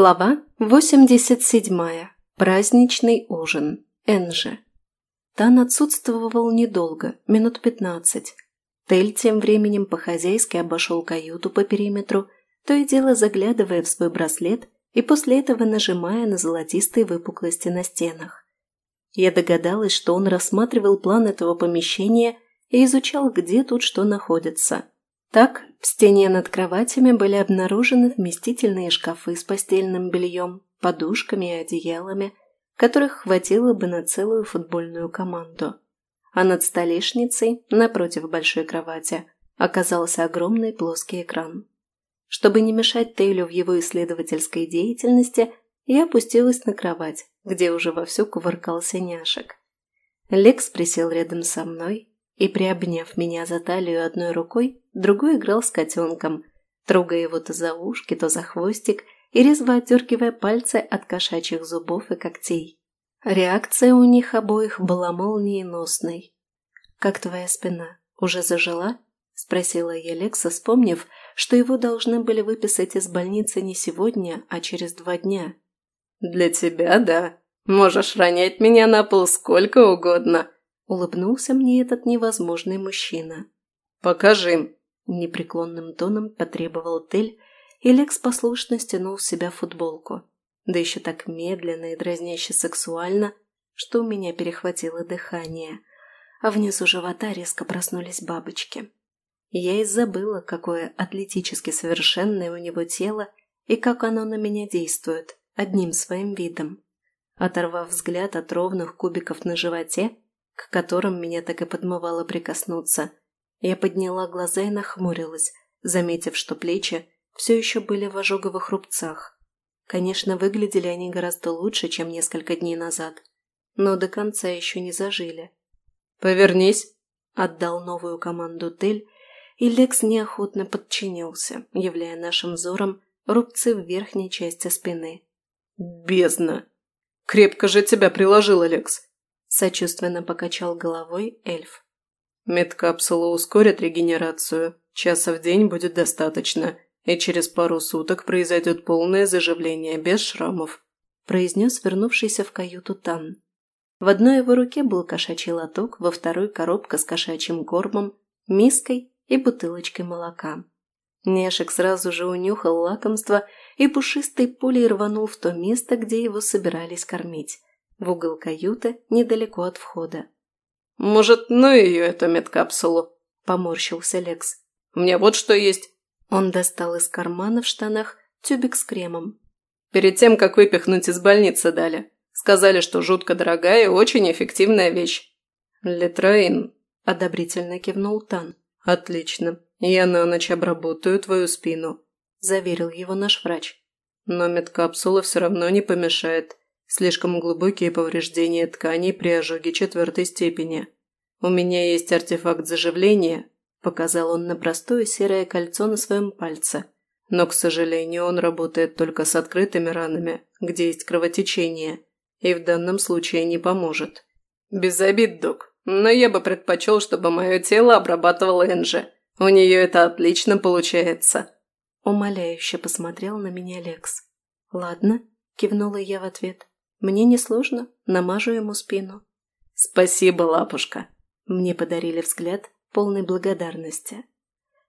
Глава 87. Праздничный ужин. Энжи. Тан отсутствовал недолго, минут пятнадцать. Тель тем временем по-хозяйски обошел каюту по периметру, то и дело заглядывая в свой браслет и после этого нажимая на золотистые выпуклости на стенах. Я догадалась, что он рассматривал план этого помещения и изучал, где тут что находится – так, в стене над кроватями были обнаружены вместительные шкафы с постельным бельем, подушками и одеялами, которых хватило бы на целую футбольную команду. А над столешницей, напротив большой кровати, оказался огромный плоский экран. Чтобы не мешать Тейлю в его исследовательской деятельности, я опустилась на кровать, где уже вовсю кувыркался няшек. Лекс присел рядом со мной, и, приобняв меня за талию одной рукой, другой играл с котенком, трогая его то за ушки, то за хвостик и резво отдергивая пальцы от кошачьих зубов и когтей. Реакция у них обоих была молниеносной. «Как твоя спина? Уже зажила?» – спросила я Лекса, вспомнив, что его должны были выписать из больницы не сегодня, а через два дня. «Для тебя – да. Можешь ронять меня на пол сколько угодно», Улыбнулся мне этот невозможный мужчина. «Покажи!» – непреклонным тоном потребовал Тель, и Лекс послушно стянул с себя футболку. Да еще так медленно и дразняще сексуально, что у меня перехватило дыхание, а внизу живота резко проснулись бабочки. Я и забыла, какое атлетически совершенное у него тело и как оно на меня действует, одним своим видом. Оторвав взгляд от ровных кубиков на животе, к которым меня так и подмывало прикоснуться. Я подняла глаза и нахмурилась, заметив, что плечи все еще были в ожоговых рубцах. Конечно, выглядели они гораздо лучше, чем несколько дней назад, но до конца еще не зажили. «Повернись!» – отдал новую команду Тель, и Лекс неохотно подчинился, являя нашим взором рубцы в верхней части спины. «Бездна! Крепко же тебя приложил, Лекс!» Сочувственно покачал головой эльф. Медкапсула ускорит регенерацию. Часа в день будет достаточно, и через пару суток произойдет полное заживление без шрамов», произнес вернувшийся в каюту Тан. В одной его руке был кошачий лоток, во второй – коробка с кошачьим кормом, миской и бутылочкой молока. Нешек сразу же унюхал лакомство и пушистой пулей рванул в то место, где его собирались кормить в угол каюты недалеко от входа. «Может, ну ее, эту медкапсулу?» – поморщился Лекс. «Мне вот что есть». Он достал из кармана в штанах тюбик с кремом. «Перед тем, как выпихнуть из больницы дали. Сказали, что жутко дорогая и очень эффективная вещь». «Литроин», – одобрительно кивнул Тан. «Отлично. Я на ночь обработаю твою спину», – заверил его наш врач. «Но медкапсула все равно не помешает. Слишком глубокие повреждения тканей при ожоге четвертой степени. У меня есть артефакт заживления, показал он на простое серое кольцо на своем пальце. Но, к сожалению, он работает только с открытыми ранами, где есть кровотечение, и в данном случае не поможет. Без обид, док, но я бы предпочел, чтобы мое тело обрабатывало Энджи. У нее это отлично получается. Умоляюще посмотрел на меня Лекс. «Ладно», – кивнула я в ответ. Мне несложно, намажу ему спину. «Спасибо, лапушка!» Мне подарили взгляд полной благодарности.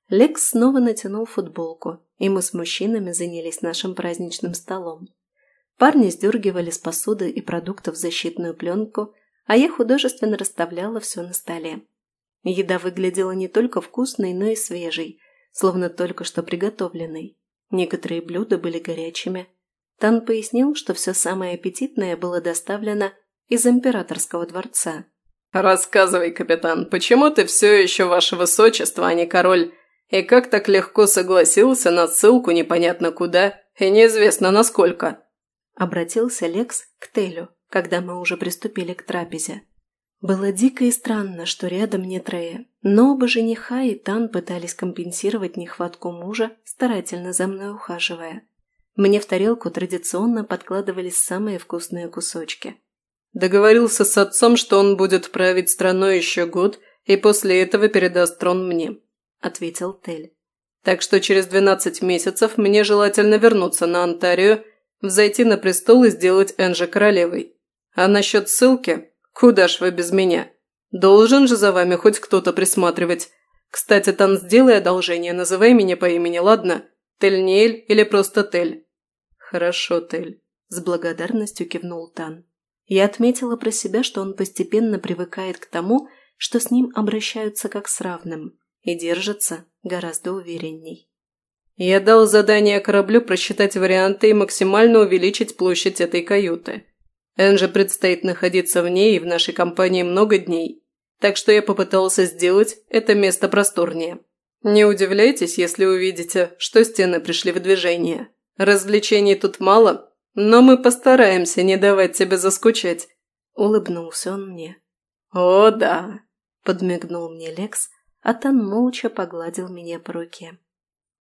Лекс снова натянул футболку, и мы с мужчинами занялись нашим праздничным столом. Парни сдергивали с посуды и продуктов защитную пленку, а я художественно расставляла все на столе. Еда выглядела не только вкусной, но и свежей, словно только что приготовленной. Некоторые блюда были горячими, Тан пояснил, что все самое аппетитное было доставлено из императорского дворца. «Рассказывай, капитан, почему ты все еще ваше высочество, а не король? И как так легко согласился на ссылку непонятно куда и неизвестно насколько?» Обратился Лекс к Телю, когда мы уже приступили к трапезе. Было дико и странно, что рядом нет Рея, но оба жениха и Тан пытались компенсировать нехватку мужа, старательно за мной ухаживая. Мне в тарелку традиционно подкладывались самые вкусные кусочки. Договорился с отцом, что он будет править страной еще год, и после этого передаст трон мне», – ответил Тель. «Так что через двенадцать месяцев мне желательно вернуться на Онтарио Взойти на престол и сделать Энжи королевой. А насчет ссылки? Куда ж вы без меня? Должен же за вами хоть кто-то присматривать. Кстати, Тан, сделай одолжение, называй меня по имени, ладно? Тельниэль или просто Тель?» «Хорошо, Тель», – с благодарностью кивнул Тан. Я отметила про себя, что он постепенно привыкает к тому, что с ним обращаются как с равным, и держится гораздо уверенней. Я дал задание кораблю просчитать варианты и максимально увеличить площадь этой каюты. Энже предстоит находиться в ней и в нашей компании много дней, так что я попытался сделать это место просторнее. Не удивляйтесь, если увидите, что стены пришли в движение. Развлечений тут мало, но мы постараемся не давать тебе заскучать», – улыбнулся он мне. «О, да», – подмигнул мне Лекс, а Тан молча погладил меня по руке.